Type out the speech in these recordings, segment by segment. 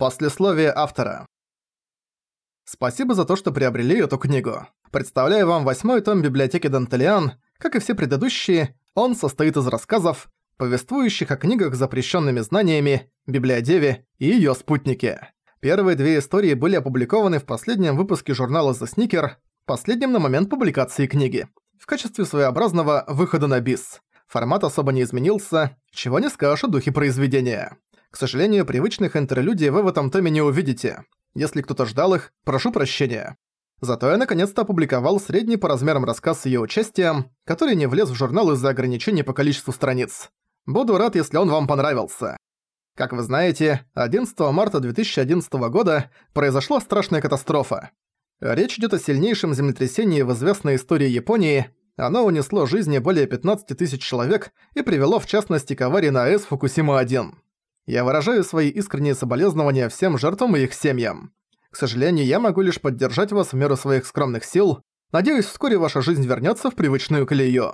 Послесловие автора. Спасибо за то, что приобрели эту книгу. Представляю вам восьмой том библиотеки Дантелиан. Как и все предыдущие, он состоит из рассказов, повествующих о книгах с запрещенными знаниями, библиодеве и ее спутнике. Первые две истории были опубликованы в последнем выпуске журнала The Sneaker, последнем на момент публикации книги, в качестве своеобразного выхода на бис. Формат особо не изменился, чего не скажешь о духе произведения. К сожалению, привычных интерлюдий вы в этом томе не увидите. Если кто-то ждал их, прошу прощения. Зато я наконец-то опубликовал средний по размерам рассказ с её участием, который не влез в журнал из-за ограничений по количеству страниц. Буду рад, если он вам понравился. Как вы знаете, 11 марта 2011 года произошла страшная катастрофа. Речь идёт о сильнейшем землетрясении в известной истории Японии. Оно унесло жизни более 15 тысяч человек и привело в частности к аварии на АЭС Фукусима-1. Я выражаю свои искренние соболезнования всем жертвам и их семьям. К сожалению, я могу лишь поддержать вас в меру своих скромных сил. Надеюсь, вскоре ваша жизнь вернется в привычную колею.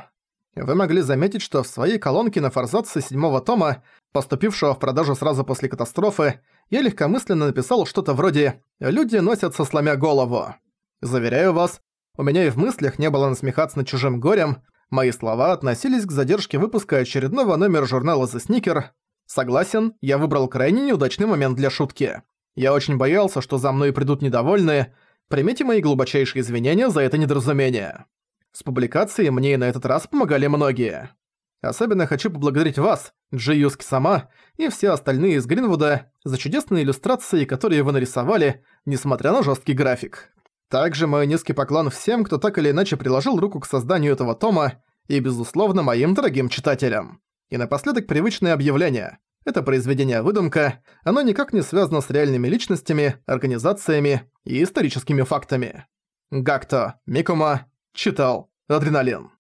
Вы могли заметить, что в своей колонке на форзаце седьмого тома, поступившего в продажу сразу после катастрофы, я легкомысленно написал что-то вроде «Люди носятся сломя голову». Заверяю вас, у меня и в мыслях не было насмехаться над чужим горем, мои слова относились к задержке выпуска очередного номера журнала The Sneaker, Согласен, я выбрал крайне неудачный момент для шутки. Я очень боялся, что за мной придут недовольные. Примите мои глубочайшие извинения за это недоразумение. С публикацией мне и на этот раз помогали многие. Особенно хочу поблагодарить вас, Джи Юски сама, и все остальные из Гринвуда за чудесные иллюстрации, которые вы нарисовали, несмотря на жесткий график. Также мой низкий поклон всем, кто так или иначе приложил руку к созданию этого тома, и, безусловно, моим дорогим читателям. И напоследок привычное объявление. Это произведение выдумка, оно никак не связано с реальными личностями, организациями и историческими фактами. Гакто, Микума, читал, Адреналин.